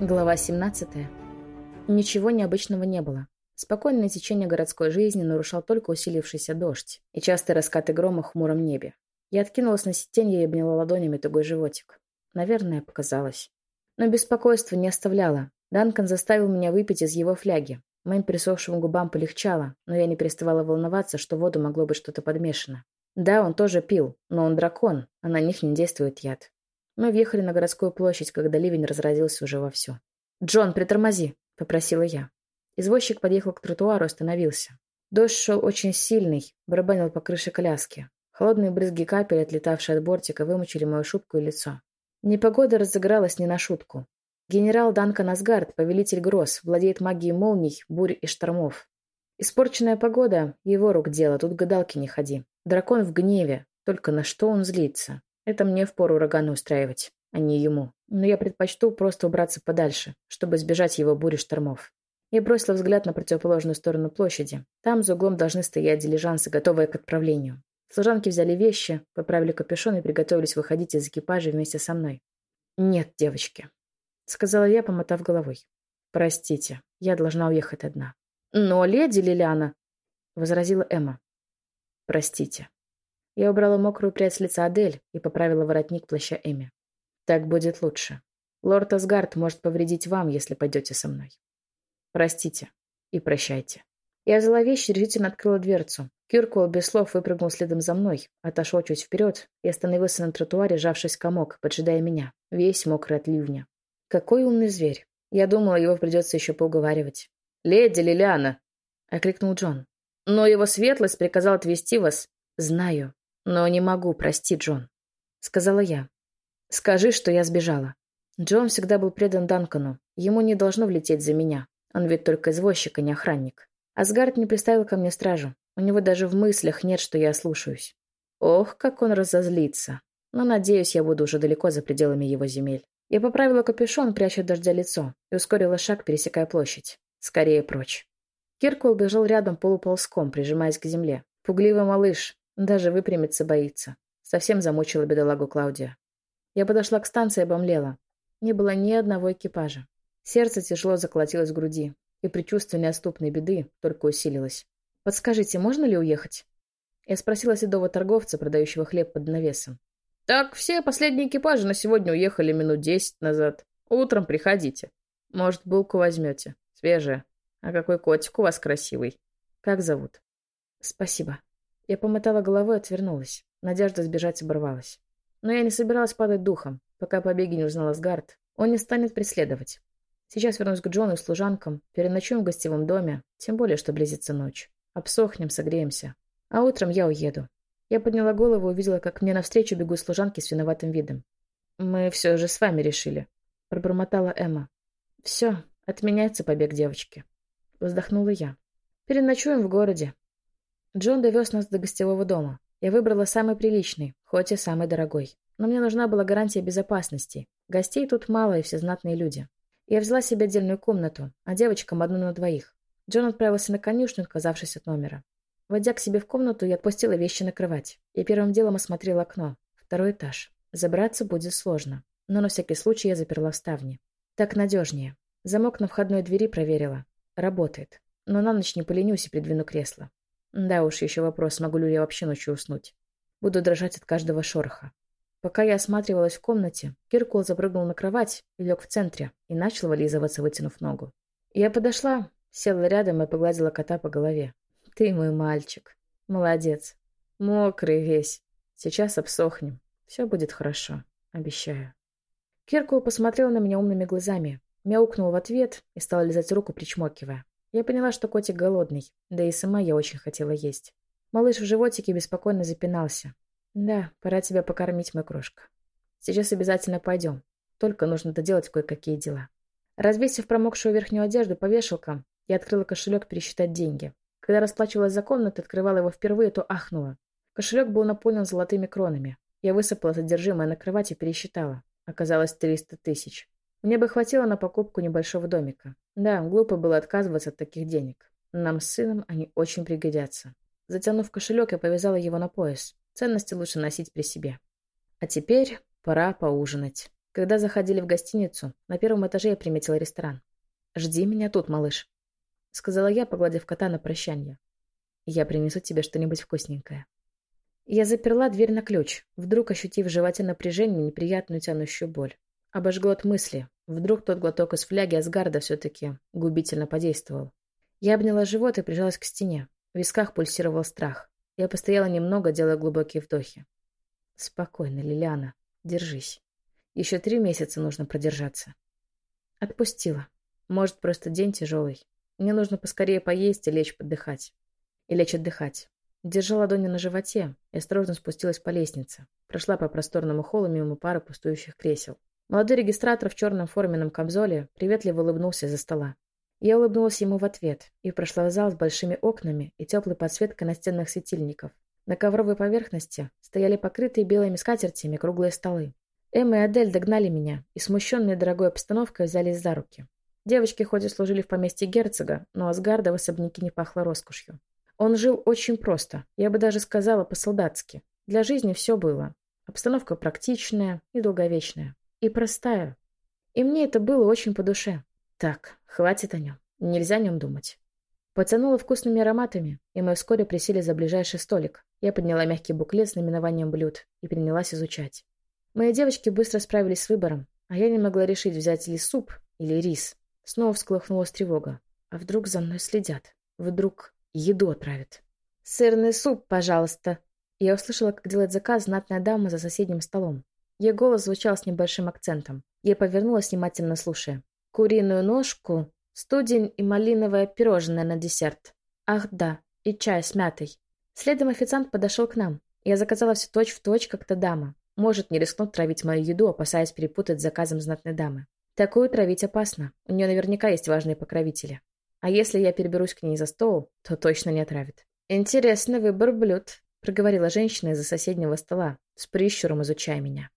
Глава 17. Ничего необычного не было. Спокойное течение городской жизни нарушал только усилившийся дождь и частые раскаты грома в хмуром небе. Я откинулась на сиденье и обняла ладонями тугой животик. Наверное, показалось. Но беспокойство не оставляло. Данкан заставил меня выпить из его фляги. Моим пересохшим губам полегчало, но я не переставала волноваться, что в воду могло быть что-то подмешано. Да, он тоже пил, но он дракон, а на них не действует яд. Мы въехали на городскую площадь, когда ливень разразился уже вовсю. «Джон, притормози!» — попросила я. Извозчик подъехал к тротуару и остановился. Дождь шел очень сильный, барабанил по крыше коляски. Холодные брызги капель, отлетавшие от бортика, вымочили мою шубку и лицо. Непогода разыгралась не на шутку. Генерал Данкан Асгард, повелитель гроз, владеет магией молний, бурь и штормов. Испорченная погода — его рук дело, тут гадалки не ходи. Дракон в гневе, только на что он злится? Это мне впору ураганы устраивать, а не ему. Но я предпочту просто убраться подальше, чтобы избежать его бури штормов. Я бросила взгляд на противоположную сторону площади. Там за углом должны стоять дилижансы, готовые к отправлению. Служанки взяли вещи, поправили капюшон и приготовились выходить из экипажа вместе со мной. «Нет, девочки», — сказала я, помотав головой. «Простите, я должна уехать одна». «Но, леди Лилиана», — возразила Эмма. «Простите». Я убрала мокрую прядь с лица Адель и поправила воротник плаща Эми. «Так будет лучше. Лорд Асгард может повредить вам, если пойдете со мной. Простите и прощайте». Я взяла вещи и решительно открыла дверцу. Киркуэлл без слов выпрыгнул следом за мной, отошел чуть вперед и остановился на тротуаре, сжавшись комок, поджидая меня, весь мокрый от ливня. Какой умный зверь. Я думала, его придется еще поуговаривать. «Леди Лилиана!» — окликнул Джон. «Но его светлость приказал отвезти вас». «Знаю. «Но не могу, прости, Джон», — сказала я. «Скажи, что я сбежала». Джон всегда был предан Данкану. Ему не должно влететь за меня. Он ведь только извозчик, а не охранник. Асгард не приставил ко мне стражу. У него даже в мыслях нет, что я слушаюсь. Ох, как он разозлится. Но, надеюсь, я буду уже далеко за пределами его земель. Я поправила капюшон, пряча дождя лицо, и ускорила шаг, пересекая площадь. Скорее прочь. Киркул бежал рядом полуползком, прижимаясь к земле. Пугливый малыш, даже выпрямиться боится. Совсем замучила бедолагу Клаудия. Я подошла к станции и обомлела. Не было ни одного экипажа. Сердце тяжело заколотилось в груди, и предчувствие неоступной беды только усилилось. «Подскажите, можно ли уехать?» Я спросила седого торговца, продающего хлеб под навесом. «Так, все последние экипажи на сегодня уехали минут десять назад. Утром приходите. Может, булку возьмете. Свежая. А какой котик у вас красивый. Как зовут?» «Спасибо», я помотала головой и отвернулась. Надежда сбежать оборвалась. Но я не собиралась падать духом, пока побеги не узнал Асгард. Он не станет преследовать. Сейчас вернусь к Джону и служанкам, переночуем в гостевом доме, тем более, что близится ночь. Обсохнем, согреемся. А утром я уеду. Я подняла голову и увидела, как мне навстречу бегут служанки с виноватым видом. «Мы все же с вами решили», — пробормотала Эмма. «Все, отменяется побег девочки», — вздохнула я. «Переночуем в городе. Джон довез нас до гостевого дома. Я выбрала самый приличный, хоть и самый дорогой. Но мне нужна была гарантия безопасности. Гостей тут мало и все знатные люди. Я взяла себе отдельную комнату, а девочкам одну на двоих. Джон отправился на конюшню, отказавшись от номера. Войдя к себе в комнату, я отпустила вещи на кровать. И первым делом осмотрела окно. Второй этаж. Забраться будет сложно. Но на всякий случай я заперла ставни. Так надежнее. Замок на входной двери проверила. Работает. Но на ночь не поленюсь и придвину кресло. Да уж, еще вопрос, смогу ли я вообще ночью уснуть. Буду дрожать от каждого шороха. Пока я осматривалась в комнате, Киркул запрыгнул на кровать и лег в центре, и начал вылизываться, вытянув ногу. Я подошла, села рядом и погладила кота по голове. «Ты мой мальчик. Молодец. Мокрый весь. Сейчас обсохнем. Все будет хорошо. Обещаю». Киркул посмотрел на меня умными глазами, мяукнул в ответ и стал лизать руку, причмокивая. Я поняла, что котик голодный, да и сама я очень хотела есть. Малыш в животике беспокойно запинался. «Да, пора тебя покормить, мой крошка. Сейчас обязательно пойдем. Только нужно доделать кое-какие дела». Развесив промокшую верхнюю одежду по вешалкам, я открыла кошелек пересчитать деньги. Когда расплачивалась за комнату, открывала его впервые, то ахнула. Кошелек был наполнен золотыми кронами. Я высыпала содержимое на кровать и пересчитала. Оказалось 300 тысяч. Мне бы хватило на покупку небольшого домика. Да, глупо было отказываться от таких денег. Нам с сыном они очень пригодятся. Затянув кошелек, я повязала его на пояс. Ценности лучше носить при себе. А теперь пора поужинать. Когда заходили в гостиницу, на первом этаже я приметила ресторан. «Жди меня тут, малыш», — сказала я, погладив кота на прощание. «Я принесу тебе что-нибудь вкусненькое». Я заперла дверь на ключ, вдруг ощутив в животе напряжение неприятную тянущую боль. Обожгло от мысли. Вдруг тот глоток из фляги Асгарда все-таки губительно подействовал. Я обняла живот и прижалась к стене. В висках пульсировал страх. Я постояла немного, делая глубокие вдохи. «Спокойно, Лилиана. Держись. Еще три месяца нужно продержаться». Отпустила. Может, просто день тяжелый. Мне нужно поскорее поесть и лечь подыхать. И лечь отдыхать. Держа ладони на животе, я осторожно спустилась по лестнице. Прошла по просторному холлу мимо пары пустующих кресел. Молодой регистратор в черном форменном камзоле приветливо улыбнулся за стола. Я улыбнулась ему в ответ и прошла в зал с большими окнами и теплой подсветкой настенных светильников. На ковровой поверхности стояли покрытые белыми скатертями круглые столы. Эмма и Адель догнали меня и, смущенные дорогой обстановкой, взялись за руки. Девочки хоть и служили в поместье герцога, но Асгарда в особняке не пахло роскошью. Он жил очень просто, я бы даже сказала по-солдатски. Для жизни все было. Обстановка практичная и долговечная. И простая. И мне это было очень по душе. Так, хватит о нем. Нельзя о нем думать. Потянула вкусными ароматами, и мы вскоре присели за ближайший столик. Я подняла мягкий буклет с наименованием блюд и принялась изучать. Мои девочки быстро справились с выбором, а я не могла решить, взять ли суп или рис. Снова всколыхнулась тревога. А вдруг за мной следят? Вдруг еду отравят? «Сырный суп, пожалуйста!» Я услышала, как делает заказ знатная дама за соседним столом. Ее голос звучал с небольшим акцентом. Я повернулась, внимательно слушая. «Куриную ножку, студень и малиновое пирожное на десерт. Ах да, и чай с мятой». Следом официант подошел к нам. Я заказала все точь-в-точь, как та дама. Может не рискнуть травить мою еду, опасаясь перепутать с заказом знатной дамы. Такую травить опасно. У нее наверняка есть важные покровители. А если я переберусь к ней за стол, то точно не отравит. «Интересный выбор блюд», — проговорила женщина из-за соседнего стола, с прищуром изучая меня.